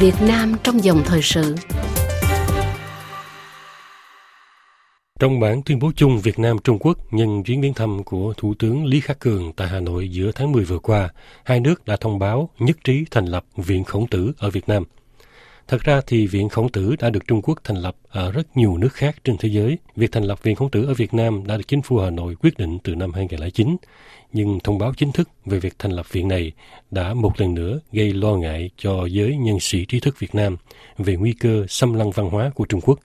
Việt Nam trong dòng thời sự. Trong bản tuyên bố chung Việt Nam Trung Quốc nhân chuyến viếng thăm của Thủ tướng Lý Khắc Cường tại Hà Nội giữa tháng 10 vừa qua, hai nước đã thông báo nhất trí thành lập Viện Khổng Tử ở Việt Nam – Thật ra thì Viện Khổng Tử đã được Trung Quốc thành lập ở rất nhiều nước khác trên thế giới. Việc thành lập Viện Khổng Tử ở Việt Nam đã được chính phủ Hà Nội quyết định từ năm 2009. Nhưng thông báo chính thức về việc thành lập viện này đã một lần nữa gây lo ngại cho giới nhân sĩ trí thức Việt Nam về nguy cơ xâm lăng văn hóa của Trung Quốc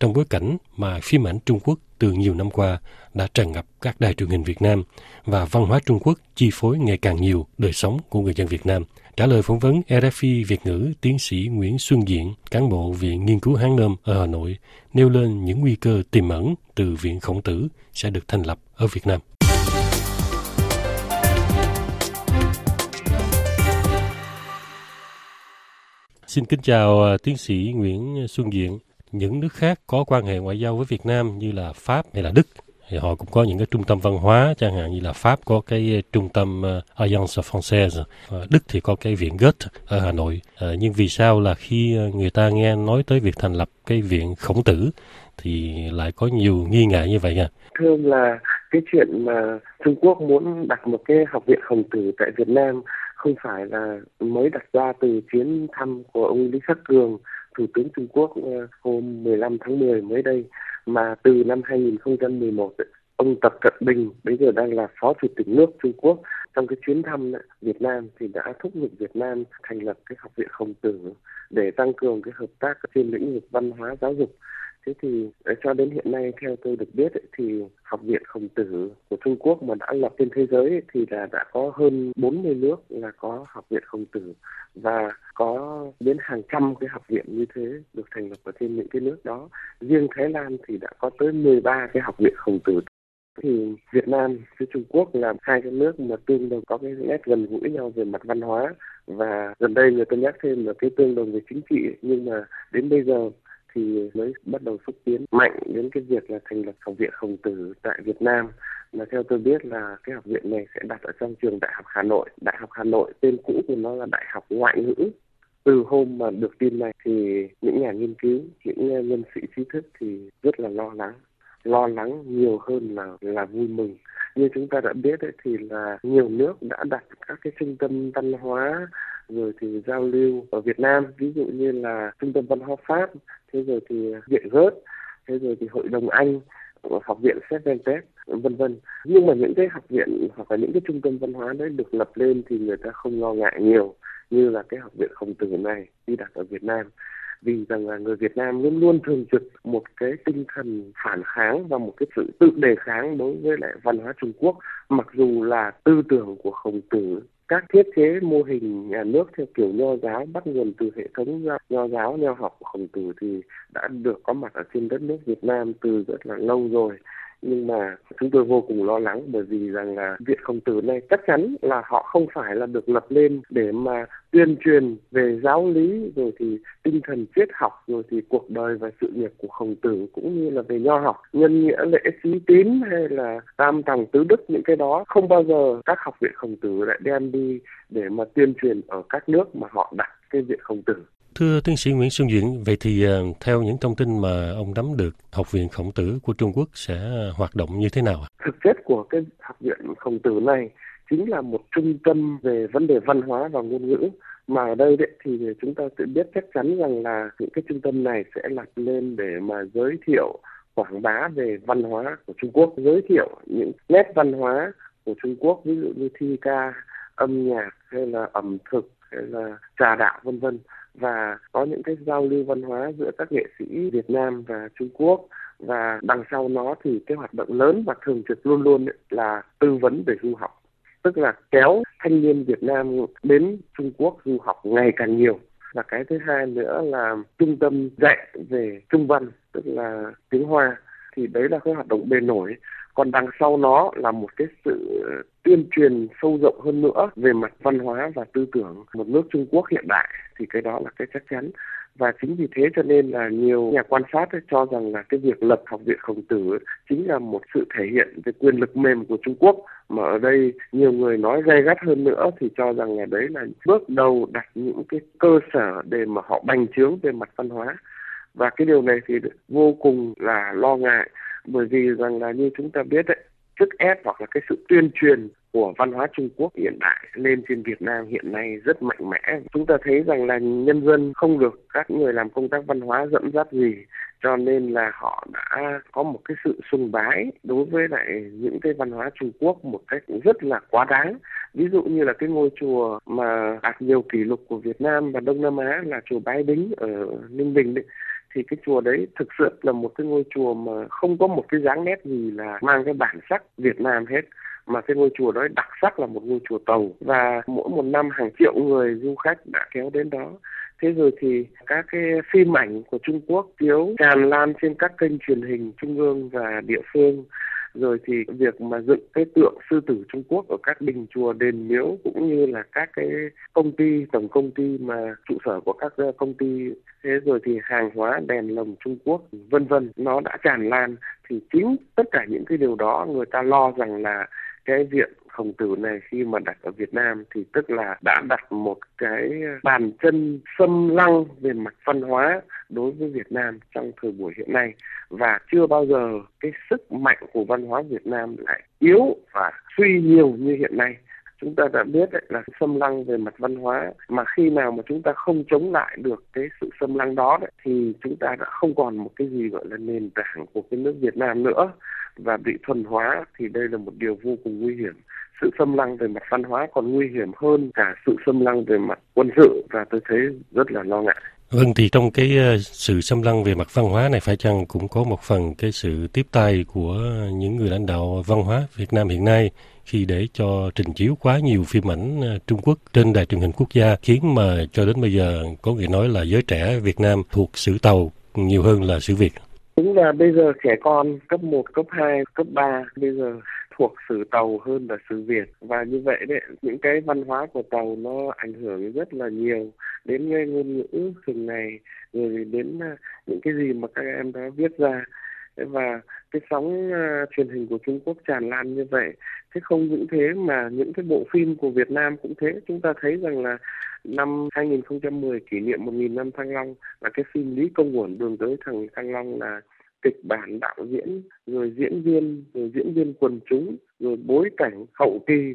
trong bối cảnh mà phim ảnh Trung Quốc từ nhiều năm qua đã tràn ngập các đài truyền hình Việt Nam và văn hóa Trung Quốc chi phối ngày càng nhiều đời sống của người dân Việt Nam. Trả lời phỏng vấn RFI Việt ngữ, tiến sĩ Nguyễn Xuân Diện, cán bộ Viện Nghiên cứu Hán Nôm ở Hà Nội, nêu lên những nguy cơ tiềm ẩn từ Viện Khổng Tử sẽ được thành lập ở Việt Nam. Xin kính chào à, tiến sĩ Nguyễn Xuân Diện. Những nước khác có quan hệ ngoại giao với Việt Nam như là Pháp hay là Đức thì họ cũng có những cái trung tâm văn hóa chẳng hạn như là Pháp có cái ờ, trung tâm uh, Alliance Française, uh, Đức thì có cái viện Goethe ở Hà Nội. Uh, nhưng vì sao là khi người ta nghe nói tới việc thành lập cái viện Khổng Tử thì lại có nhiều nghi ngại như vậy nha? Thưa ông là cái chuyện mà Trung Quốc muốn đặt một cái học viện Khổng Tử tại Việt Nam không phải là mới đặt ra từ chuyến thăm của ông Lý Khắc Cường, Thủ tướng Trung Quốc ờ, hôm 15 tháng 10 mới đây, mà từ năm 2011 ông Tập Cận Bình bây giờ đang là phó chủ tịch nước Trung Quốc. Trong cái chuyến thăm Việt Nam thì đã thúc giục Việt Nam thành lập cái học viện Khổng Tử để tăng cường cái hợp tác trên lĩnh vực văn hóa, giáo dục thế thì ờ, cho đến hiện nay theo tôi được biết ấy, thì học viện khổng tử của Trung Quốc mà đã lập trên thế giới ấy, thì là đã có hơn 40 nước là có học viện khổng tử và có đến hàng trăm cái học viện như thế được thành lập ở trên những cái nước đó. Riêng Thái Lan thì đã có tới 13 cái học viện khổng tử. Thì Việt Nam với Trung Quốc là hai cái nước mà tương đồng có cái nét gần gũi nhau về mặt văn hóa. Và gần đây người ta nhắc thêm là cái tương đồng về chính trị nhưng mà đến bây giờ thì mới bắt đầu xúc tiến mạnh đến cái việc là thành lập học viện khổng tử tại Việt Nam mà theo tôi biết là cái học viện này sẽ đặt ở trong trường Đại học Hà Nội. Đại học Hà Nội tên cũ của nó là Đại học Ngoại ngữ. Từ hôm mà được tin này thì những nhà nghiên cứu, những nhân sĩ trí thức thì rất là lo lắng. Lo lắng nhiều hơn là là vui mừng. Như chúng ta đã biết ấy, thì là nhiều nước đã đặt các cái trung tâm văn hóa rồi thì giao lưu ở Việt Nam ví dụ như là trung tâm văn hóa Pháp thế rồi thì viện gớt thế rồi thì hội đồng Anh ờ, học viện xét vân vân. Nhưng mà những cái học viện hoặc là những cái trung tâm văn hóa đấy được lập lên thì người ta không lo ngại nhiều như là cái học viện khổng tử này đi đặt ở Việt Nam. Vì rằng là người Việt Nam luôn luôn thường trực một cái tinh thần phản kháng và một cái sự tự đề kháng đối với lại văn hóa Trung Quốc, mặc dù là tư tưởng của khổng tử các thiết chế mô hình nhà nước theo kiểu nho giáo, bắt nguồn từ hệ thống nho giáo, nho học của khổng tử thì đã được có mặt ở trên đất nước Việt Nam từ rất là lâu rồi nhưng mà chúng tôi vô cùng lo lắng bởi vì rằng là viện khổng tử này chắc chắn là họ không phải là được lập lên để mà tuyên truyền về giáo lý, rồi thì tinh thần triết học, rồi thì cuộc đời và sự nghiệp của khổng tử cũng như là về nho học, nhân nghĩa, lễ trí tín hay là tam tàng tứ đức, những cái đó không bao giờ các học viện khổng tử lại đem đi để mà tuyên truyền ở các nước mà họ đặt cái viện khổng tử. Thưa tiến sĩ Nguyễn Xuân Duyện, vậy thì uh, theo những thông tin mà ông nắm được, Học viện Khổng tử của Trung Quốc sẽ ờ, hoạt động như thế nào? ạ? Thực chất của cái Học viện Khổng tử này chính là một trung tâm về vấn đề văn hóa và ngôn ngữ mà ở đây đấy thì chúng ta tự biết chắc chắn rằng là những cái trung tâm này sẽ lập lên để mà giới thiệu quảng bá về văn hóa của Trung Quốc, giới thiệu những nét văn hóa của Trung Quốc ví dụ như thi ca, âm nhạc hay là ẩm thực hay là trà đạo vân vân và có những cái giao lưu văn hóa giữa các nghệ sĩ Việt Nam và Trung Quốc. Và đằng sau nó thì cái hoạt động lớn và thường trực luôn luôn là tư vấn về du học. Tức là kéo thanh niên Việt Nam đến Trung Quốc du học ngày càng nhiều. Và cái thứ hai nữa là trung tâm dạy về trung văn, tức là tiếng Hoa. Thì đấy là cái hoạt động bề nổi còn đằng sau nó là một cái sự tuyên truyền sâu rộng hơn nữa về mặt văn hóa và tư tưởng một nước Trung Quốc hiện đại, thì cái đó là cái chắc chắn. Và chính vì thế cho nên là nhiều nhà quan sát cho rằng là cái việc lập học viện khổng tử chính là một sự thể hiện về quyền lực mềm của Trung Quốc. Mà ở đây nhiều người nói gay gắt hơn nữa thì cho rằng là đấy là bước đầu đặt những cái cơ sở để mà họ bành trướng về mặt văn hóa. Và cái điều này thì vô cùng là lo ngại bởi vì rằng là như chúng ta biết đấy, sức ép hoặc là cái sự tuyên truyền của văn hóa Trung Quốc hiện đại lên trên Việt Nam hiện nay rất mạnh mẽ. Chúng ta thấy rằng là nhân dân không được các người làm công tác văn hóa dẫn dắt gì, cho nên là họ đã có một cái sự sùng bái đối với lại những cái văn hóa Trung Quốc một cách rất là quá đáng. Ví dụ như là cái ngôi chùa mà đạt nhiều kỷ lục của Việt Nam và Đông Nam Á là chùa Bái Đính ở Ninh Bình đấy thì cái chùa đấy thực sự là một cái ngôi chùa mà không có một cái dáng nét gì là mang cái bản sắc Việt Nam hết. Mà cái ngôi chùa đó đặc sắc là một ngôi chùa tàu. Và mỗi một năm hàng triệu người du khách đã kéo đến đó. Thế rồi thì các cái phim ảnh của Trung Quốc chiếu tràn lan trên các kênh truyền hình trung ương và địa phương rồi thì việc mà dựng cái tượng sư tử Trung Quốc ở các đình chùa đền miếu cũng như là các cái công ty, tổng công ty mà trụ sở của các ờ, công ty, thế rồi thì hàng hóa đèn lồng Trung Quốc, vân vân, nó đã tràn lan, thì chính tất cả những cái điều đó người ta lo rằng là cái diện khổng tử này khi mà đặt ở Việt Nam thì tức là đã đặt một cái bàn chân xâm lăng về mặt văn hóa đối với Việt Nam trong thời buổi hiện nay. Và chưa bao giờ cái sức mạnh của văn hóa Việt Nam lại yếu và suy nhiều như hiện nay. Chúng ta đã biết đấy, là xâm lăng về mặt văn hóa mà khi nào mà chúng ta không chống lại được cái sự xâm lăng đó đấy, thì chúng ta đã không còn một cái gì gọi là nền tảng của cái nước Việt Nam nữa. Và bị thuần hóa thì đây là một điều vô cùng nguy hiểm sự xâm lăng về mặt văn hóa còn nguy hiểm hơn cả sự xâm lăng về mặt quân sự và tôi thấy rất là lo ngại. Vâng thì trong cái ờ, sự xâm lăng về mặt văn hóa này phải chăng cũng có một phần cái sự tiếp tay của những người lãnh đạo văn hóa Việt Nam hiện nay khi để cho trình chiếu quá nhiều phim ảnh ờ, Trung Quốc trên đài truyền hình quốc gia khiến mà cho đến bây giờ có người nói là giới trẻ Việt Nam thuộc sử tàu nhiều hơn là sử Việt. Đúng là bây giờ trẻ con cấp 1, cấp 2, cấp 3 bây giờ thuộc sử tàu hơn là sử Việt. Và như vậy đấy những cái văn hóa của tàu nó ảnh hưởng rất là nhiều đến cái ngôn ngữ thường ngày rồi đến à, những cái gì mà các em đã viết ra. Và cái sóng uh, truyền hình của Trung Quốc tràn lan như vậy thế không những thế mà những cái bộ phim của Việt Nam cũng thế. Chúng ta thấy rằng là năm 2010 kỷ niệm 1.000 năm Thăng Long là cái phim Lý Công Uẩn đường tới thằng Thăng Long là kịch bản đạo diễn, rồi diễn viên, rồi diễn viên quần chúng, rồi bối cảnh hậu kỳ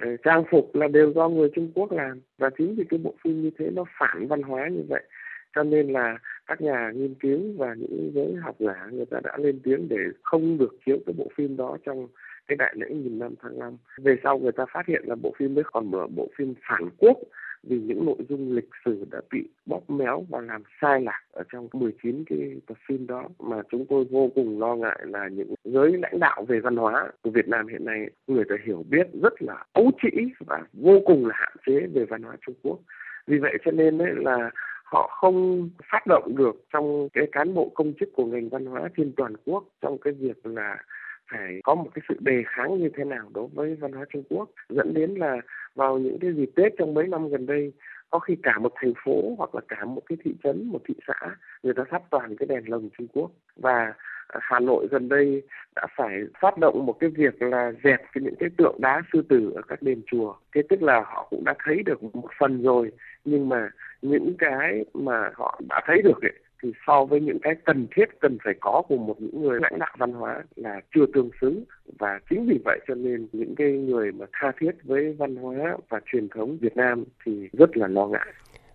ờ, trang phục là đều do người Trung Quốc làm. Và chính vì cái bộ phim như thế nó phản văn hóa như vậy, cho nên là các nhà nghiên cứu và những giới học giả người ta đã lên tiếng để không được chiếu cái bộ phim đó trong cái đại lễ nghìn năm tháng năm. Về sau người ta phát hiện là bộ phim mới còn mở bộ phim phản quốc vì những nội dung lịch sử đã bị bóp méo và làm sai lạc ở trong 19 cái tập phim đó mà chúng tôi vô cùng lo ngại là những giới lãnh đạo về văn hóa của Việt Nam hiện nay, người ta hiểu biết rất là ấu trĩ và vô cùng là hạn chế về văn hóa Trung Quốc. Vì vậy cho nên đấy là họ không phát động được trong cái cán bộ công chức của ngành văn hóa trên toàn quốc trong cái việc là phải có một cái sự đề kháng như thế nào đối với văn hóa Trung Quốc dẫn đến là vào những cái dịp Tết trong mấy năm gần đây có khi cả một thành phố hoặc là cả một cái thị trấn một thị xã người ta thắp toàn cái đèn lồng Trung Quốc và Hà Nội gần đây đã phải phát động một cái việc là dẹp cái những cái tượng đá sư tử ở các đền chùa. Thế tức là họ cũng đã thấy được một phần rồi nhưng mà những cái mà họ đã thấy được ấy, thì so với những cái cần thiết, cần phải có của một những người lãnh đạo văn hóa là chưa tương xứng và chính vì vậy cho nên những cái người mà tha thiết với văn hóa và truyền thống Việt Nam thì rất là lo ngại.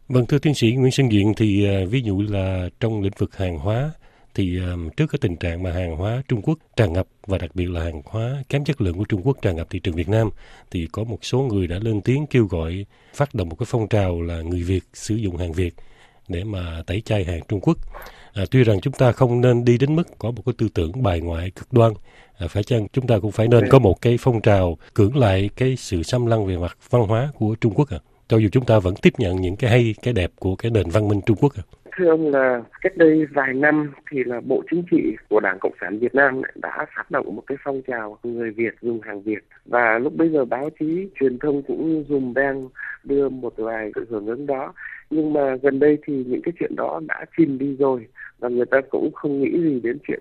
Vâng thưa tiến sĩ Nguyễn Sinh Diện, thì à, ví dụ là trong lĩnh vực hàng hóa thì à, trước cái tình trạng mà hàng hóa Trung Quốc tràn ngập và đặc biệt là hàng hóa kém chất lượng của Trung Quốc tràn ngập thị trường Việt Nam, thì có một số người đã lên tiếng kêu gọi phát động một cái phong trào là người Việt sử dụng hàng Việt để mà tẩy chay hàng Trung Quốc. À, tuy rằng chúng ta không nên đi đến mức có một cái tư tưởng bài ngoại cực đoan, à, phải chăng chúng ta cũng phải nên có một cái phong trào cưỡng lại cái sự xâm lăng về mặt văn hóa của Trung Quốc à? Cho dù chúng ta vẫn tiếp nhận những cái hay, cái đẹp của cái nền văn minh Trung Quốc à? thưa ông là cách đây vài năm thì là Bộ Chính trị của Đảng Cộng sản Việt Nam đã phát động một cái phong trào người Việt dùng hàng Việt và lúc bây giờ báo chí truyền thông cũng dùng beng đưa một vài cái hưởng ứng đó nhưng mà gần đây thì những cái chuyện đó đã chìm đi rồi và người ta cũng không nghĩ gì đến chuyện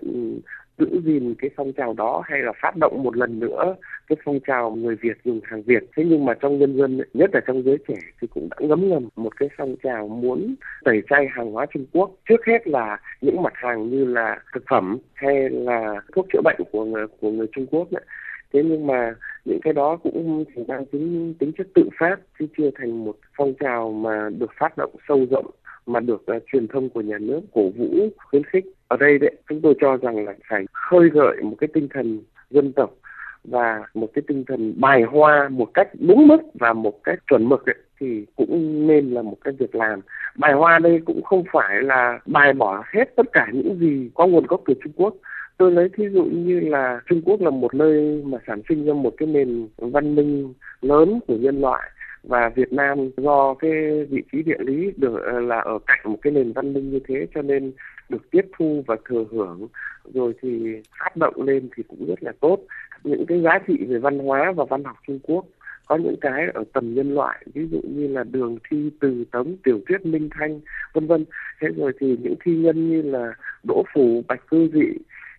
giữ gìn cái phong trào đó hay là phát động một lần nữa cái phong trào người Việt dùng hàng Việt. Thế nhưng mà trong nhân dân, nhất là trong giới trẻ thì cũng đã ngấm ngầm một cái phong trào muốn tẩy chay hàng hóa Trung Quốc. Trước hết là những mặt hàng như là thực phẩm hay là thuốc chữa bệnh của người, của người Trung Quốc đấy. Thế nhưng mà những cái đó cũng chỉ mang tính tính chất tự phát chứ chưa thành một phong trào mà được phát động sâu rộng mà được uh, truyền thông của nhà nước cổ vũ khuyến khích. Ở đây đấy chúng tôi cho rằng là phải khơi gợi một cái tinh thần dân tộc và một cái tinh thần bài hoa một cách đúng mức và một cách chuẩn mực ấy, thì cũng nên là một cái việc làm. Bài hoa đây cũng không phải là bài bỏ hết tất cả những gì có nguồn gốc từ Trung Quốc tôi lấy thí dụ như là Trung Quốc là một nơi mà sản sinh ra một cái nền văn minh lớn của nhân loại và Việt Nam do cái vị trí địa lý được ờ, là ở cạnh một cái nền văn minh như thế cho nên được tiếp thu và thừa hưởng. Rồi thì phát động lên thì cũng rất là tốt. Những cái giá trị về văn hóa và văn học Trung Quốc có những cái ở tầm nhân loại, ví dụ như là đường thi từ tống, tiểu thuyết, minh thanh, vân vân. Thế rồi thì những thi nhân như là đỗ phủ, bạch cư dị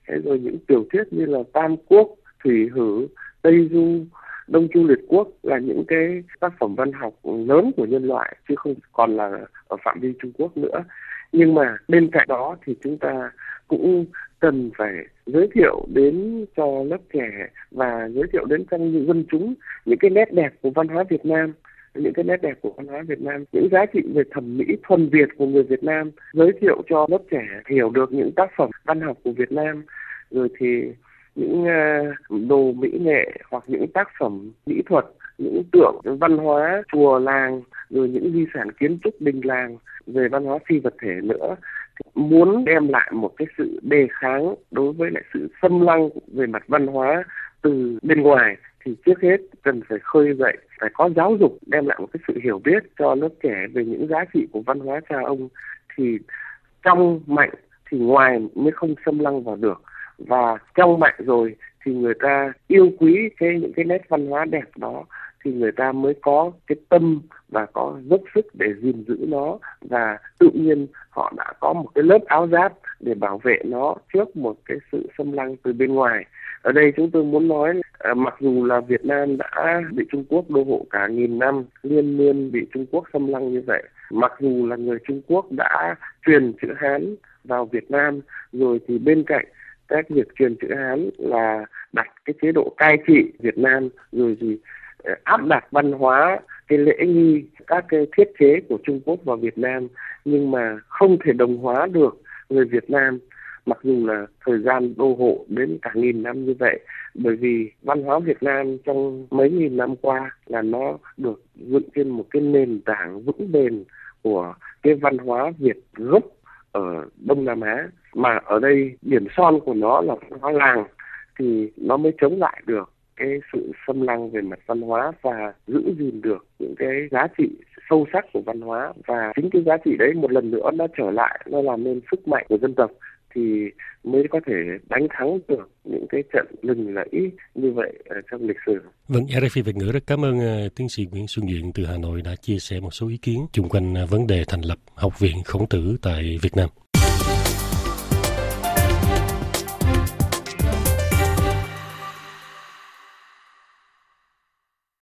thế rồi những tiểu thuyết như là tam quốc, thủy hử, tây du, Đông Chu Liệt Quốc là những cái tác phẩm văn học lớn của nhân loại, chứ không còn là ở phạm vi Trung Quốc nữa. Nhưng mà bên cạnh đó thì chúng ta cũng cần phải giới thiệu đến cho lớp trẻ và giới thiệu đến trong dân chúng những cái nét đẹp của văn hóa Việt Nam những cái nét đẹp của văn hóa Việt Nam, những giá trị về thẩm mỹ thuần Việt của người Việt Nam, giới thiệu cho lớp trẻ hiểu được những tác phẩm văn học của Việt Nam, rồi thì những ờ, đồ mỹ nghệ hoặc những tác phẩm mỹ thuật những tượng văn hóa chùa làng rồi những di sản kiến trúc đình làng về văn hóa phi vật thể nữa muốn đem lại một cái sự đề kháng đối với lại sự xâm lăng về mặt văn hóa từ bên ngoài thì trước hết cần phải khơi dậy, phải có giáo dục, đem lại một cái sự hiểu biết cho lớp trẻ về những giá trị của văn hóa cha ông. Thì trong mạnh thì ngoài mới không xâm lăng vào được. Và trong mạnh rồi thì người ta yêu quý cái, những cái nét văn hóa đẹp đó thì người ta mới có cái tâm và có dốc sức để gìn giữ nó. Và tự nhiên họ đã có một cái lớp áo giáp để bảo vệ nó trước một cái sự xâm lăng từ bên ngoài. Ở đây chúng tôi muốn nói à, mặc dù là Việt Nam đã bị Trung Quốc đô hộ cả nghìn năm, liên miên bị Trung Quốc xâm lăng như vậy, mặc dù là người Trung Quốc đã truyền chữ Hán vào Việt Nam, rồi thì bên cạnh các việc truyền chữ Hán là đặt cái chế độ cai trị Việt Nam, rồi thì áp đặt văn hóa, cái lễ nghi, các cái thiết chế của Trung Quốc vào Việt Nam, nhưng mà không thể đồng hóa được người Việt Nam, mặc dù là thời gian đô hộ đến cả nghìn năm như vậy. Bởi vì văn hóa Việt Nam trong mấy nghìn năm qua là nó được dựng trên một cái nền tảng vững bền của cái văn hóa Việt gốc ở Đông Nam Á. Mà ở đây điểm son của nó là văn hóa làng, thì nó mới chống lại được cái sự xâm lăng về mặt văn hóa và giữ gìn được những cái giá trị sâu sắc của văn hóa và chính cái giá trị đấy một lần nữa nó trở lại nó làm nên sức mạnh của dân tộc thì mới có thể đánh thắng được những cái trận lừng lẫy như vậy trong lịch sử. Vâng, RFI Việt ngữ rất cảm ơn ờ, tiến sĩ Nguyễn Xuân Duyện từ Hà Nội đã chia sẻ một số ý kiến chung quanh ờ, vấn đề thành lập Học viện Khổng tử tại Việt Nam.